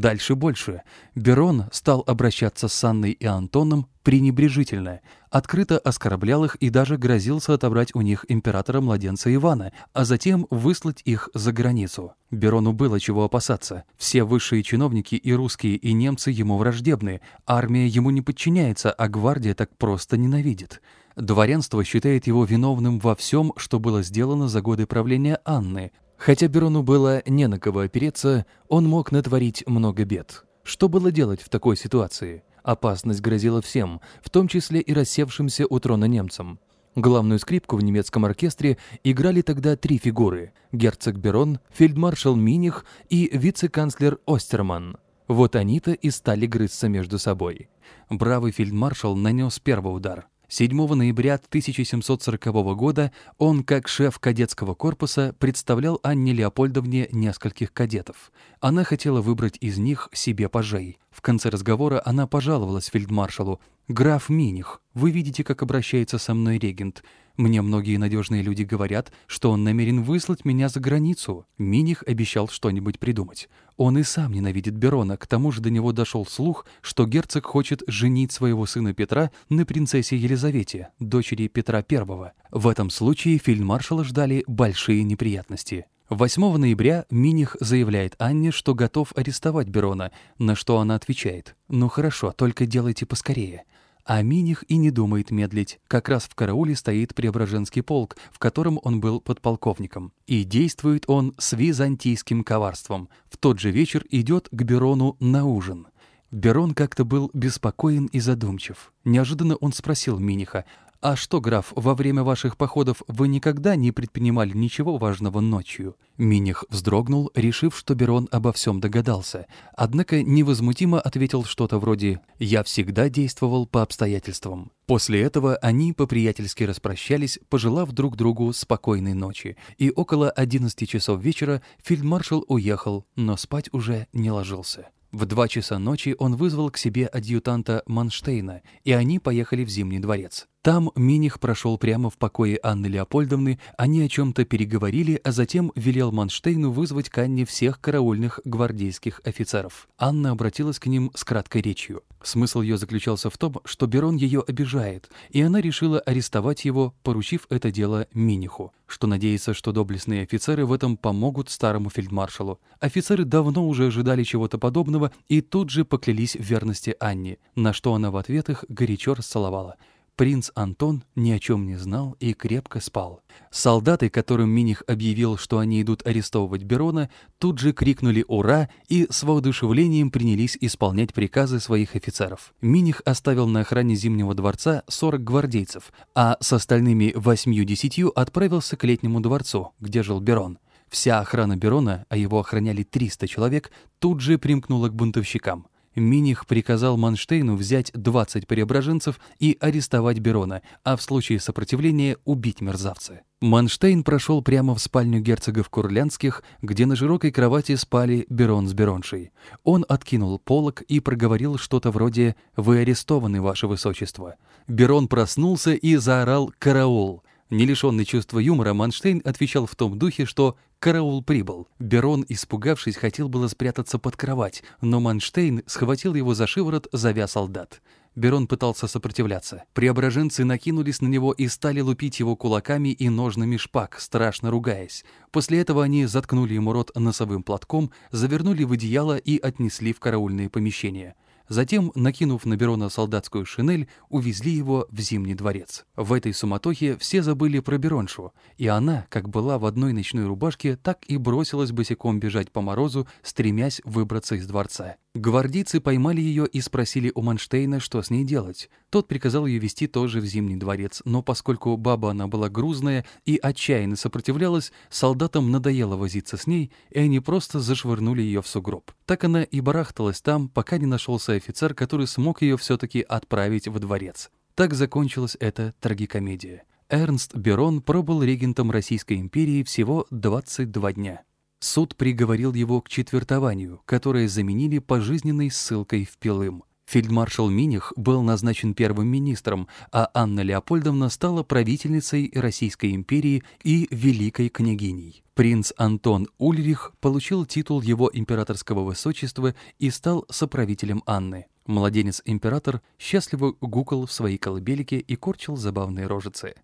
Дальше больше. Берон стал обращаться с Анной и Антоном пренебрежительно, открыто оскорблял их и даже грозился отобрать у них императора-младенца Ивана, а затем выслать их за границу. Берону было чего опасаться. Все высшие чиновники и русские, и немцы ему враждебны, армия ему не подчиняется, а гвардия так просто ненавидит. Дворянство считает его виновным во всем, что было сделано за годы правления Анны, Хотя Берону было не на кого опереться, он мог натворить много бед. Что было делать в такой ситуации? Опасность грозила всем, в том числе и рассевшимся у трона немцам. Главную скрипку в немецком оркестре играли тогда три фигуры – герцог Берон, фельдмаршал Миних и вице-канцлер Остерман. Вот они-то и стали грызться между собой. Бравый фельдмаршал нанес первый удар – 7 ноября 1740 года он, как шеф кадетского корпуса, представлял Анне Леопольдовне нескольких кадетов. Она хотела выбрать из них себе пажей. В конце разговора она пожаловалась фельдмаршалу. «Граф Миних, вы видите, как обращается со мной регент. Мне многие надежные люди говорят, что он намерен выслать меня за границу». Миних обещал что-нибудь придумать. Он и сам ненавидит Берона, к тому же до него дошел слух, что герцог хочет женить своего сына Петра на принцессе Елизавете, дочери Петра I. В этом случае фельдмаршала ждали большие неприятности. 8 ноября Миних заявляет Анне, что готов арестовать Берона, на что она отвечает «Ну хорошо, только делайте поскорее». А Миних и не думает медлить. Как раз в карауле стоит Преображенский полк, в котором он был подполковником. И действует он с византийским коварством. В тот же вечер идет к Берону на ужин. Берон как-то был беспокоен и задумчив. Неожиданно он спросил Миниха, «А что, граф, во время ваших походов вы никогда не предпринимали ничего важного ночью?» Миних вздрогнул, решив, что Берон обо всем догадался. Однако невозмутимо ответил что-то вроде «Я всегда действовал по обстоятельствам». После этого они по-приятельски распрощались, пожелав друг другу спокойной ночи. И около 11 часов вечера фельдмаршал уехал, но спать уже не ложился. В два часа ночи он вызвал к себе адъютанта Манштейна, и они поехали в Зимний дворец. Там Миних прошел прямо в покое Анны Леопольдовны, они о чем-то переговорили, а затем велел Манштейну вызвать к Анне всех караульных гвардейских офицеров. Анна обратилась к ним с краткой речью. Смысл ее заключался в том, что Берон ее обижает, и она решила арестовать его, поручив это дело Миниху, что надеется, что доблестные офицеры в этом помогут старому фельдмаршалу. Офицеры давно уже ожидали чего-то подобного и тут же поклялись в верности Анне, на что она в ответ их горячо расцеловала. Принц Антон ни о чем не знал и крепко спал. Солдаты, которым Миних объявил, что они идут арестовывать Берона, тут же крикнули «Ура!» и с воодушевлением принялись исполнять приказы своих офицеров. Миних оставил на охране Зимнего дворца 40 гвардейцев, а с остальными восьмью-десятью отправился к Летнему дворцу, где жил Берон. Вся охрана Берона, а его охраняли 300 человек, тут же примкнула к бунтовщикам. Миних приказал Манштейну взять 20 преображенцев и арестовать Берона, а в случае сопротивления убить мерзавца. Манштейн прошел прямо в спальню герцогов Курлянских, где на широкой кровати спали Берон с Бероншей. Он откинул полог и проговорил что-то вроде «Вы арестованы, ваше высочество». Берон проснулся и заорал «Караул!». Не лишенный чувства юмора, Манштейн отвечал в том духе, что «караул прибыл». Берон, испугавшись, хотел было спрятаться под кровать, но Манштейн схватил его за шиворот, зовя солдат. Берон пытался сопротивляться. Преображенцы накинулись на него и стали лупить его кулаками и ножными шпаг, страшно ругаясь. После этого они заткнули ему рот носовым платком, завернули в одеяло и отнесли в караульные помещения. Затем, накинув на Берона солдатскую шинель, увезли его в Зимний дворец. В этой суматохе все забыли про Бероншу, и она, как была в одной ночной рубашке, так и бросилась босиком бежать по морозу, стремясь выбраться из дворца. Гвардейцы поймали ее и спросили у Манштейна, что с ней делать. Тот приказал ее вести тоже в Зимний дворец, но поскольку баба она была грузная и отчаянно сопротивлялась, солдатам надоело возиться с ней, и они просто зашвырнули ее в сугроб. Так она и барахталась там, пока не нашелся офицер, который смог ее все-таки отправить в дворец. Так закончилась эта трагикомедия. Эрнст Берон пробыл регентом Российской империи всего 22 дня. Суд приговорил его к четвертованию, которое заменили пожизненной ссылкой в Пилым. Фельдмаршал Миних был назначен первым министром, а Анна Леопольдовна стала правительницей Российской империи и великой княгиней. Принц Антон Ульрих получил титул его императорского высочества и стал соправителем Анны. Младенец-император счастливо гукал в своей колыбельке и корчил забавные рожицы.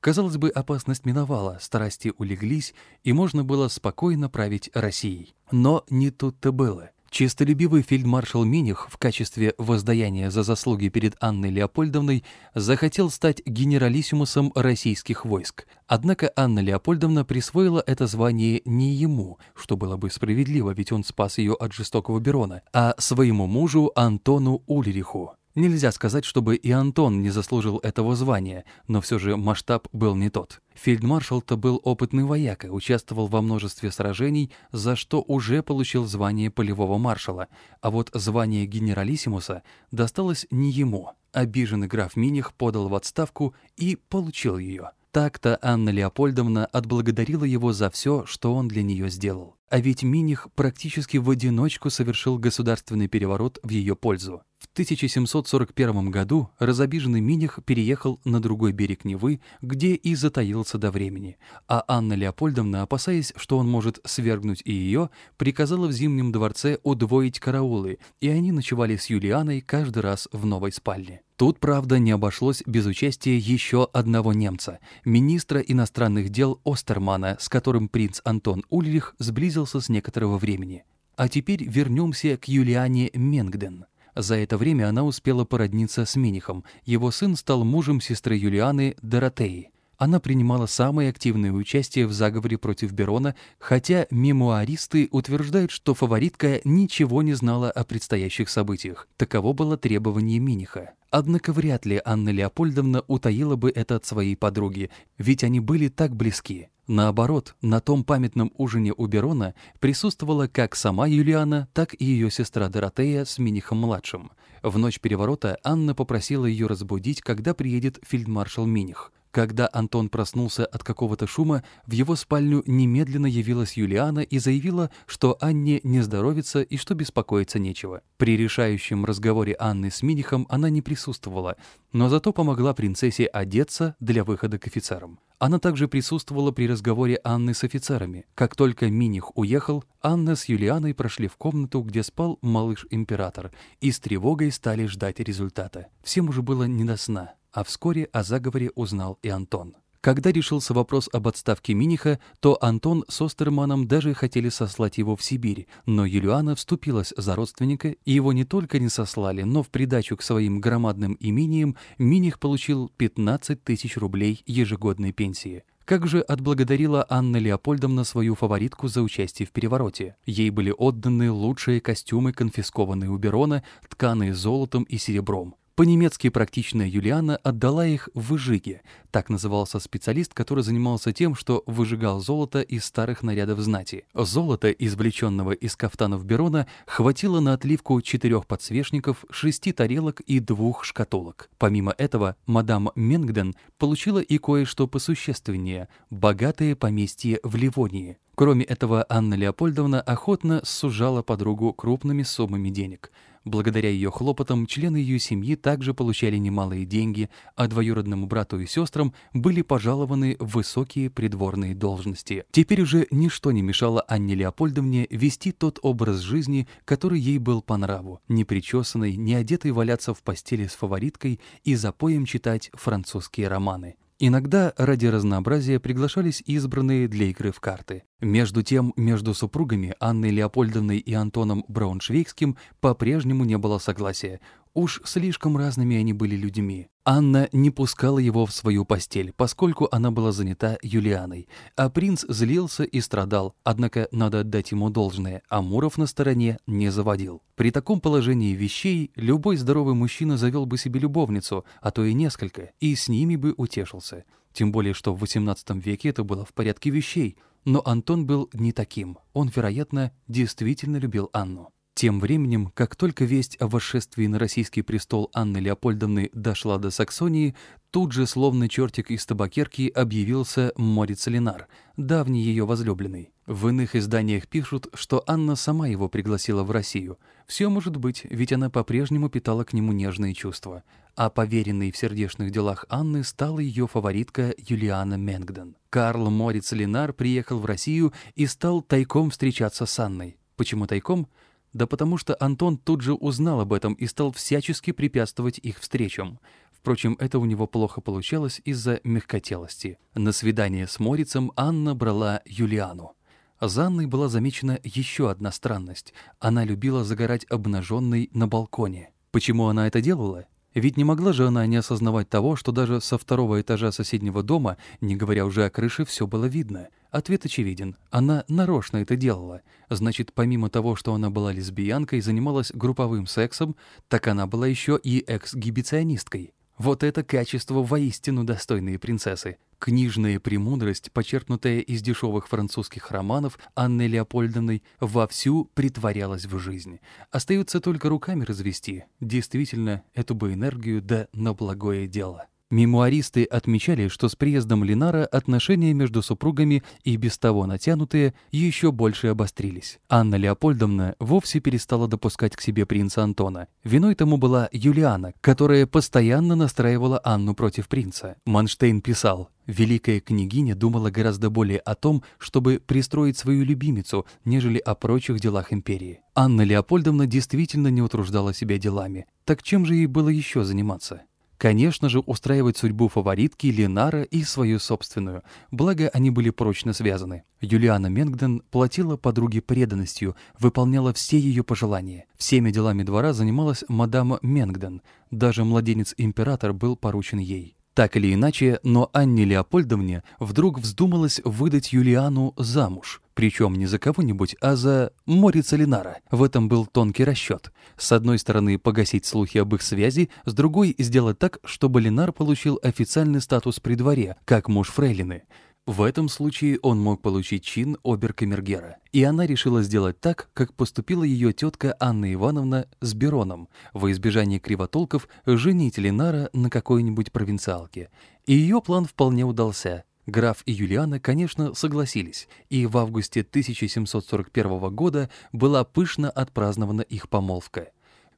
Казалось бы, опасность миновала, страсти улеглись, и можно было спокойно править Россией. Но не тут-то было. Чистолюбивый фельдмаршал Миних в качестве воздаяния за заслуги перед Анной Леопольдовной захотел стать генералиссимусом российских войск. Однако Анна Леопольдовна присвоила это звание не ему, что было бы справедливо, ведь он спас ее от жестокого Берона, а своему мужу Антону Ульриху. Нельзя сказать, чтобы и Антон не заслужил этого звания, но все же масштаб был не тот. Фельдмаршал-то был опытный вояка, участвовал во множестве сражений, за что уже получил звание полевого маршала, а вот звание генералиссимуса досталось не ему. Обиженный граф Миних подал в отставку и получил ее. Так-то Анна Леопольдовна отблагодарила его за все, что он для нее сделал. А ведь Миних практически в одиночку совершил государственный переворот в ее пользу. В 1741 году разобиженный Миних переехал на другой берег Невы, где и затаился до времени, а Анна Леопольдовна, опасаясь, что он может свергнуть и ее, приказала в Зимнем дворце удвоить караулы, и они ночевали с Юлианой каждый раз в новой спальне. Тут, правда, не обошлось без участия еще одного немца, министра иностранных дел Остермана, с которым принц Антон Ульрих сблизился с некоторого времени. А теперь вернемся к Юлиане Менгден. За это время она успела породниться с Минихом. Его сын стал мужем сестры Юлианы Доротеи. Она принимала самое активное участие в заговоре против Берона, хотя мемуаристы утверждают, что фаворитка ничего не знала о предстоящих событиях. Таково было требование Миниха. Однако вряд ли Анна Леопольдовна утаила бы это от своей подруги, ведь они были так близки. Наоборот, на том памятном ужине у Берона присутствовала как сама Юлиана, так и ее сестра Доротея с Минихом-младшим. В ночь переворота Анна попросила ее разбудить, когда приедет фельдмаршал Миних. Когда Антон проснулся от какого-то шума, в его спальню немедленно явилась Юлиана и заявила, что Анне не здоровится и что беспокоиться нечего. При решающем разговоре Анны с Минихом она не присутствовала, но зато помогла принцессе одеться для выхода к офицерам. Она также присутствовала при разговоре Анны с офицерами. Как только Миних уехал, Анна с Юлианой прошли в комнату, где спал малыш-император, и с тревогой стали ждать результата. Всем уже было не до сна а вскоре о заговоре узнал и Антон. Когда решился вопрос об отставке Миниха, то Антон с Остерманом даже хотели сослать его в Сибирь, но Юлиана вступилась за родственника, и его не только не сослали, но в придачу к своим громадным имениям Миних получил 15 тысяч рублей ежегодной пенсии. Как же отблагодарила Анна Леопольдовна свою фаворитку за участие в перевороте? Ей были отданы лучшие костюмы, конфискованные у Берона, тканые золотом и серебром. По-немецки практичная Юлиана отдала их выжиге. Так назывался специалист, который занимался тем, что выжигал золото из старых нарядов знати. Золото, извлеченного из кафтанов Берона, хватило на отливку четырех подсвечников, шести тарелок и двух шкатулок. Помимо этого, мадам Менгден получила и кое-что посущественнее – богатое поместье в Ливонии. Кроме этого, Анна Леопольдовна охотно сужала подругу крупными суммами денег – Благодаря ее хлопотам члены ее семьи также получали немалые деньги, а двоюродному брату и сестрам были пожалованы высокие придворные должности. Теперь уже ничто не мешало Анне Леопольдовне вести тот образ жизни, который ей был по нраву, не причесанной, не одетой валяться в постели с фавориткой и запоем читать французские романы. Иногда ради разнообразия приглашались избранные для игры в карты. Между тем, между супругами Анной Леопольдовной и Антоном Брауншвейгским по-прежнему не было согласия. Уж слишком разными они были людьми. Анна не пускала его в свою постель, поскольку она была занята Юлианой, а принц злился и страдал, однако надо отдать ему должное, Амуров на стороне не заводил. При таком положении вещей любой здоровый мужчина завел бы себе любовницу, а то и несколько, и с ними бы утешился. Тем более, что в XVIII веке это было в порядке вещей. Но Антон был не таким. Он, вероятно, действительно любил Анну. Тем временем, как только весть о восшествии на российский престол Анны Леопольдовны дошла до Саксонии, тут же, словно чертик из табакерки, объявился Морец Ленар, давний ее возлюбленный. В иных изданиях пишут, что Анна сама его пригласила в Россию. Все может быть, ведь она по-прежнему питала к нему нежные чувства. А поверенной в сердечных делах Анны стала ее фаворитка Юлиана Менгден. Карл Морец Ленар приехал в Россию и стал тайком встречаться с Анной. Почему тайком? Да потому что Антон тут же узнал об этом и стал всячески препятствовать их встречам. Впрочем, это у него плохо получалось из-за мягкотелости. На свидание с Морицем Анна брала Юлиану. За Анной была замечена еще одна странность. Она любила загорать обнаженной на балконе. Почему она это делала? Ведь не могла же она не осознавать того, что даже со второго этажа соседнего дома, не говоря уже о крыше, все было видно. Ответ очевиден. Она нарочно это делала. Значит, помимо того, что она была лесбиянкой и занималась групповым сексом, так она была еще и эксгибиционисткой. Вот это качество воистину достойные принцессы. Книжная премудрость, почерпнутая из дешевых французских романов Анны Леопольдовной, вовсю притворялась в жизнь. Остается только руками развести. Действительно, эту бы энергию да на благое дело. Мемуаристы отмечали, что с приездом Линара отношения между супругами и без того натянутые еще больше обострились. Анна Леопольдовна вовсе перестала допускать к себе принца Антона. Виной тому была Юлиана, которая постоянно настраивала Анну против принца. Манштейн писал, Великая княгиня думала гораздо более о том, чтобы пристроить свою любимицу, нежели о прочих делах империи. Анна Леопольдовна действительно не утруждала себя делами. Так чем же ей было еще заниматься? Конечно же, устраивать судьбу фаворитки Ленара и свою собственную, благо они были прочно связаны. Юлиана Менгден платила подруге преданностью, выполняла все ее пожелания. Всеми делами двора занималась мадам Менгден, даже младенец-император был поручен ей. Так или иначе, но Анне Леопольдовне вдруг вздумалось выдать Юлиану замуж. Причем не за кого-нибудь, а за Морица Линара. В этом был тонкий расчет. С одной стороны, погасить слухи об их связи, с другой — сделать так, чтобы Линар получил официальный статус при дворе, как муж Фрейлины. В этом случае он мог получить чин оберкамергера. И она решила сделать так, как поступила ее тетка Анна Ивановна с Бероном, во избежание кривотолков женить Ленара на какой-нибудь провинциалке. И ее план вполне удался. Граф и Юлиана, конечно, согласились, и в августе 1741 года была пышно отпразднована их помолвка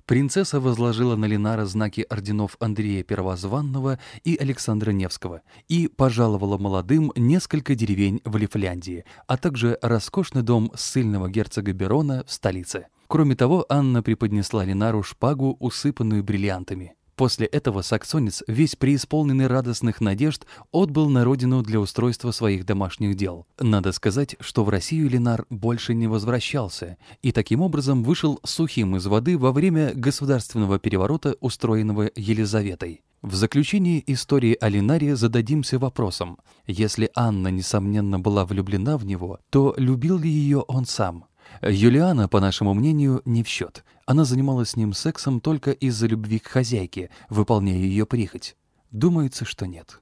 принцесса возложила на Ленара знаки орденов Андрея Первозванного и Александра Невского и пожаловала молодым несколько деревень в Лифляндии, а также роскошный дом ссыльного герцога Берона в столице. Кроме того, Анна преподнесла Ленару шпагу, усыпанную бриллиантами. После этого саксонец, весь преисполненный радостных надежд, отбыл на родину для устройства своих домашних дел. Надо сказать, что в Россию Ленар больше не возвращался, и таким образом вышел сухим из воды во время государственного переворота, устроенного Елизаветой. В заключении истории о Линаре зададимся вопросом. Если Анна, несомненно, была влюблена в него, то любил ли ее он сам? Юлиана, по нашему мнению, не в счет. Она занималась с ним сексом только из-за любви к хозяйке, выполняя ее прихоть. Думается, что нет.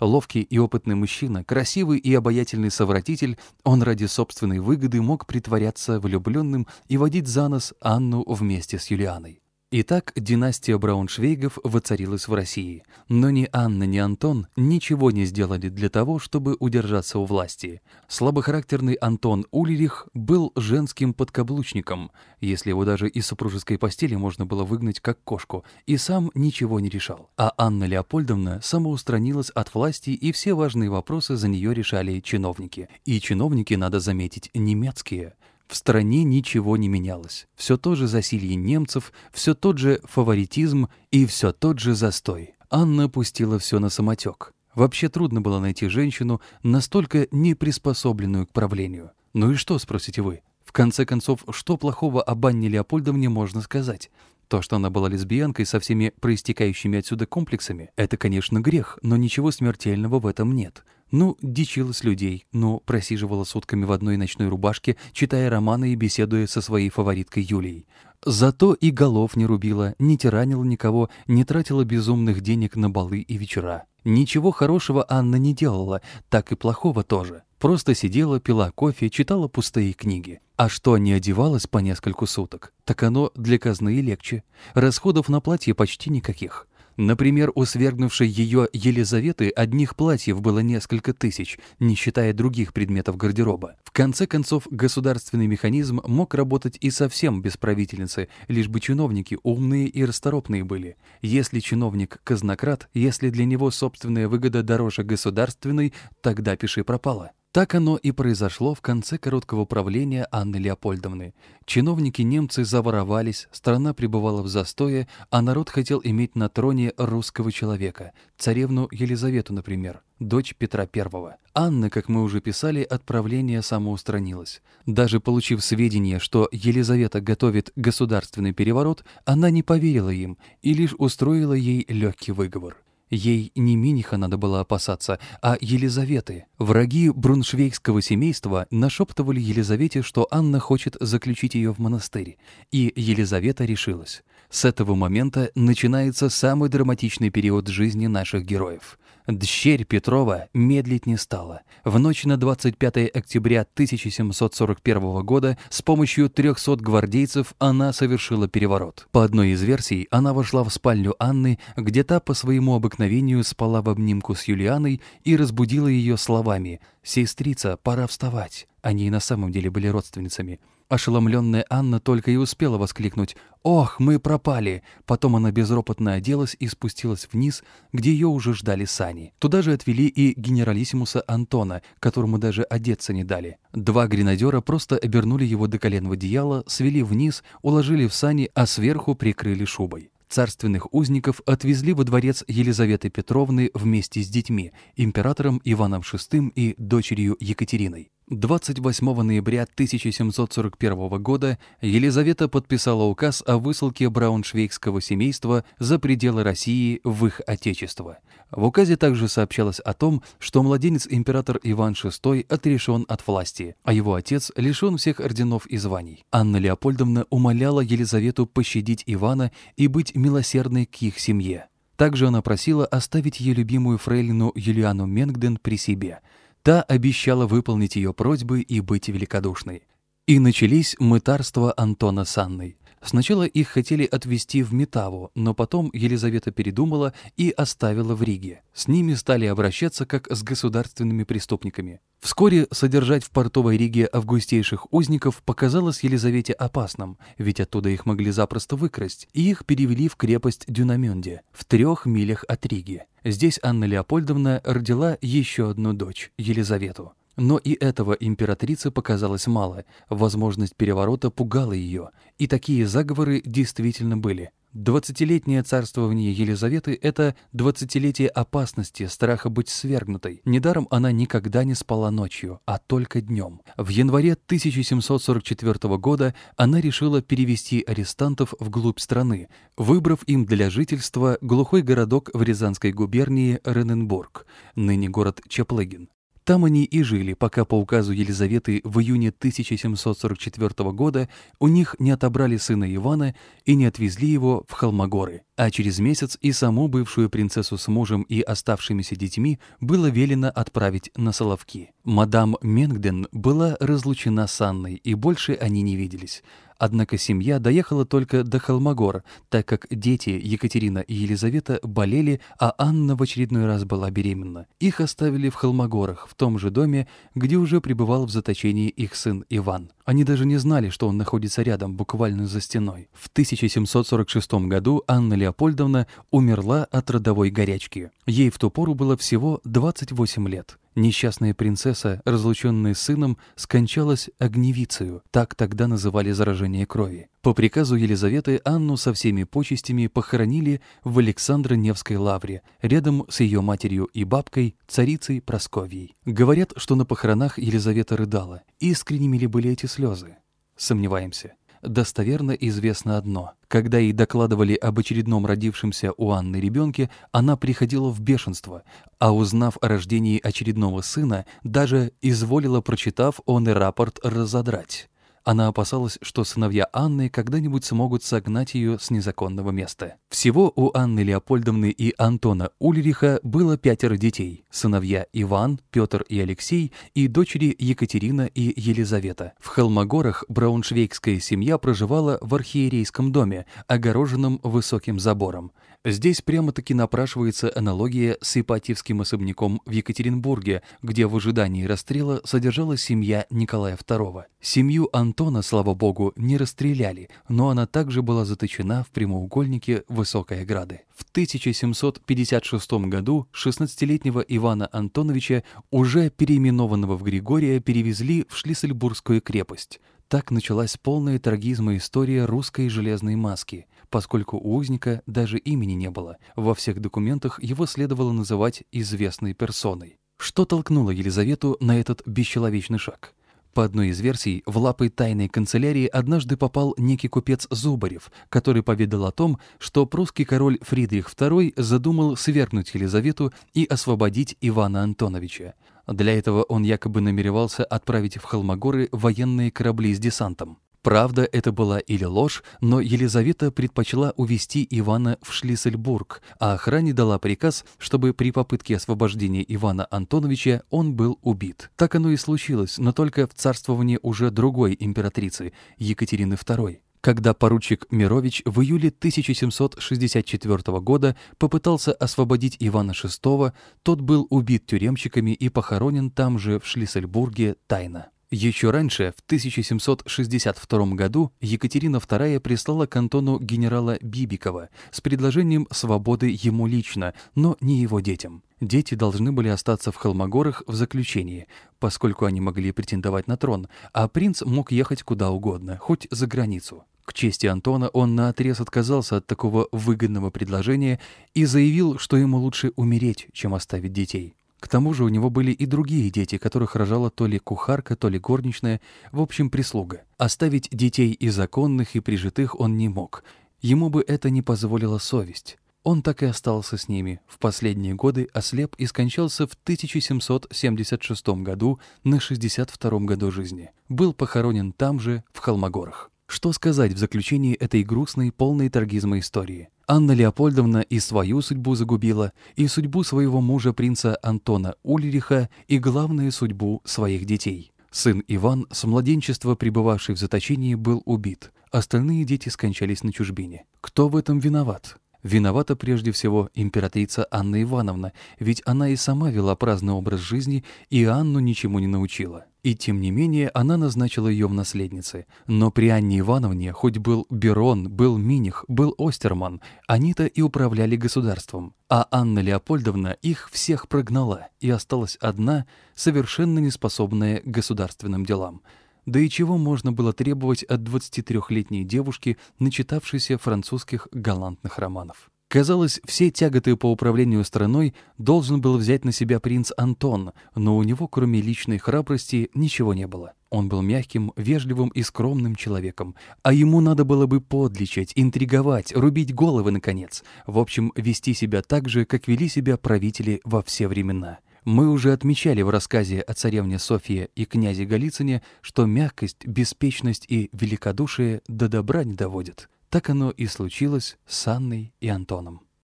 Ловкий и опытный мужчина, красивый и обаятельный совратитель, он ради собственной выгоды мог притворяться влюбленным и водить за нос Анну вместе с Юлианой. Итак, династия Брауншвейгов воцарилась в России, но ни Анна, ни Антон ничего не сделали для того, чтобы удержаться у власти. Слабохарактерный Антон Ульрих был женским подкаблучником, если его даже из супружеской постели можно было выгнать как кошку, и сам ничего не решал. А Анна Леопольдовна самоустранилась от власти, и все важные вопросы за нее решали чиновники. И чиновники, надо заметить, немецкие – в стране ничего не менялось. Все то же засилье немцев, все тот же фаворитизм и все тот же застой. Анна пустила все на самотек. Вообще трудно было найти женщину, настолько неприспособленную к правлению. Ну и что, спросите вы? В конце концов, что плохого об Анне Леопольдовне можно сказать? То, что она была лесбиянкой со всеми проистекающими отсюда комплексами, это, конечно, грех, но ничего смертельного в этом нет. Ну, дичилась людей, ну, просиживала сутками в одной ночной рубашке, читая романы и беседуя со своей фавориткой Юлией. Зато и голов не рубила, не тиранила никого, не тратила безумных денег на балы и вечера. Ничего хорошего Анна не делала, так и плохого тоже. Просто сидела, пила кофе, читала пустые книги. А что не одевалась по нескольку суток, так оно для казны легче. Расходов на платье почти никаких. Например, у свергнувшей ее Елизаветы одних платьев было несколько тысяч, не считая других предметов гардероба. В конце концов, государственный механизм мог работать и совсем без правительницы, лишь бы чиновники умные и расторопные были. Если чиновник – казнократ, если для него собственная выгода дороже государственной, тогда пиши пропало. Так оно и произошло в конце короткого правления Анны Леопольдовны. Чиновники-немцы заворовались, страна пребывала в застое, а народ хотел иметь на троне русского человека, царевну Елизавету, например, дочь Петра I. Анна, как мы уже писали, от правления самоустранилась. Даже получив сведения, что Елизавета готовит государственный переворот, она не поверила им и лишь устроила ей легкий выговор. Ей не Миниха надо было опасаться, а Елизаветы. Враги бруншвейгского семейства нашептывали Елизавете, что Анна хочет заключить ее в монастырь. И Елизавета решилась. С этого момента начинается самый драматичный период жизни наших героев. Дщерь Петрова медлить не стала. В ночь на 25 октября 1741 года с помощью 300 гвардейцев она совершила переворот. По одной из версий, она вошла в спальню Анны, где та по своему обыкновению спала в обнимку с Юлианой и разбудила ее словами «Сестрица, пора вставать». Они и на самом деле были родственницами. Ошеломленная Анна только и успела воскликнуть «Ох, мы пропали!». Потом она безропотно оделась и спустилась вниз, где ее уже ждали сани. Туда же отвели и генералиссимуса Антона, которому даже одеться не дали. Два гренадера просто обернули его до колен в одеяло, свели вниз, уложили в сани, а сверху прикрыли шубой. Царственных узников отвезли во дворец Елизаветы Петровны вместе с детьми, императором Иваном VI и дочерью Екатериной. 28 ноября 1741 года Елизавета подписала указ о высылке брауншвейгского семейства за пределы России в их отечество. В указе также сообщалось о том, что младенец-император Иван VI отрешен от власти, а его отец лишен всех орденов и званий. Анна Леопольдовна умоляла Елизавету пощадить Ивана и быть милосердной к их семье. Также она просила оставить ее любимую фрейлину Юлиану Менгден при себе – Та обещала выполнить ее просьбы и быть великодушной. И начались мытарства Антона с Анной. Сначала их хотели отвезти в Метаву, но потом Елизавета передумала и оставила в Риге. С ними стали обращаться как с государственными преступниками. Вскоре содержать в портовой Риге августейших узников показалось Елизавете опасным, ведь оттуда их могли запросто выкрасть, и их перевели в крепость Дюнамюнде, в трех милях от Риги. Здесь Анна Леопольдовна родила еще одну дочь, Елизавету. Но и этого императрице показалось мало, возможность переворота пугала ее, и такие заговоры действительно были. Двадцатилетнее царствование Елизаветы — это двадцатилетие опасности, страха быть свергнутой. Недаром она никогда не спала ночью, а только днем. В январе 1744 года она решила перевести арестантов вглубь страны, выбрав им для жительства глухой городок в Рязанской губернии Рененбург, ныне город Чаплыгин. Там они и жили, пока по указу Елизаветы в июне 1744 года у них не отобрали сына Ивана и не отвезли его в Холмогоры. А через месяц и саму бывшую принцессу с мужем и оставшимися детьми было велено отправить на Соловки. Мадам Менгден была разлучена с Анной, и больше они не виделись. Однако семья доехала только до Холмогор, так как дети Екатерина и Елизавета болели, а Анна в очередной раз была беременна. Их оставили в Холмогорах, в том же доме, где уже пребывал в заточении их сын Иван. Они даже не знали, что он находится рядом, буквально за стеной. В 1746 году Анна Леопольдовна умерла от родовой горячки. Ей в ту пору было всего 28 лет. Несчастная принцесса, разлученная сыном, скончалась огневицею, так тогда называли заражение крови. По приказу Елизаветы Анну со всеми почестями похоронили в Александро-Невской лавре, рядом с ее матерью и бабкой, царицей Просковьей. Говорят, что на похоронах Елизавета рыдала. Искренними ли были эти слезы? Сомневаемся достоверно известно одно. Когда ей докладывали об очередном родившемся у Анны ребенке, она приходила в бешенство, а узнав о рождении очередного сына, даже изволила, прочитав он и рапорт, разодрать. Она опасалась, что сыновья Анны когда-нибудь смогут согнать ее с незаконного места. Всего у Анны Леопольдовны и Антона Ульриха было пятеро детей. Сыновья Иван, Петр и Алексей и дочери Екатерина и Елизавета. В Холмогорах брауншвейгская семья проживала в архиерейском доме, огороженном высоким забором. Здесь прямо-таки напрашивается аналогия с Ипатьевским особняком в Екатеринбурге, где в ожидании расстрела содержалась семья Николая II. Семью Антона, слава богу, не расстреляли, но она также была заточена в прямоугольнике Высокой ограды. В 1756 году 16-летнего Ивана Антоновича, уже переименованного в Григория, перевезли в Шлиссельбургскую крепость. Так началась полная трагизма история русской железной маски, поскольку у узника даже имени не было. Во всех документах его следовало называть известной персоной. Что толкнуло Елизавету на этот бесчеловечный шаг? По одной из версий, в лапы тайной канцелярии однажды попал некий купец Зубарев, который поведал о том, что прусский король Фридрих II задумал свергнуть Елизавету и освободить Ивана Антоновича. Для этого он якобы намеревался отправить в Холмогоры военные корабли с десантом. Правда, это была или ложь, но Елизавета предпочла увести Ивана в Шлиссельбург, а охране дала приказ, чтобы при попытке освобождения Ивана Антоновича он был убит. Так оно и случилось, но только в царствовании уже другой императрицы, Екатерины II когда поручик Мирович в июле 1764 года попытался освободить Ивана VI, тот был убит тюремщиками и похоронен там же, в Шлиссельбурге, тайно. Еще раньше, в 1762 году, Екатерина II прислала к Антону генерала Бибикова с предложением свободы ему лично, но не его детям. Дети должны были остаться в Холмогорах в заключении, поскольку они могли претендовать на трон, а принц мог ехать куда угодно, хоть за границу. К чести Антона он наотрез отказался от такого выгодного предложения и заявил, что ему лучше умереть, чем оставить детей. К тому же у него были и другие дети, которых рожала то ли кухарка, то ли горничная, в общем, прислуга. Оставить детей и законных, и прижитых он не мог. Ему бы это не позволила совесть. Он так и остался с ними. В последние годы ослеп и скончался в 1776 году на 62 году жизни. Был похоронен там же, в Холмогорах. Что сказать в заключении этой грустной, полной трагизма истории? Анна Леопольдовна и свою судьбу загубила, и судьбу своего мужа принца Антона Ульриха, и главную судьбу своих детей. Сын Иван, с младенчества пребывавший в заточении, был убит. Остальные дети скончались на чужбине. Кто в этом виноват? Виновата прежде всего императрица Анна Ивановна, ведь она и сама вела праздный образ жизни и Анну ничему не научила. И тем не менее она назначила ее в наследнице. Но при Анне Ивановне хоть был Берон, был Миних, был Остерман, они-то и управляли государством. А Анна Леопольдовна их всех прогнала, и осталась одна, совершенно неспособная к государственным делам – да и чего можно было требовать от 23-летней девушки, начитавшейся французских галантных романов? Казалось, все тяготы по управлению страной должен был взять на себя принц Антон, но у него, кроме личной храбрости, ничего не было. Он был мягким, вежливым и скромным человеком, а ему надо было бы подлечить, интриговать, рубить головы, наконец. В общем, вести себя так же, как вели себя правители во все времена. Мы уже отмечали в рассказе о царевне Софье и князе Голицыне, что мягкость, беспечность и великодушие до добра не доводят. Так оно и случилось с Анной и Антоном.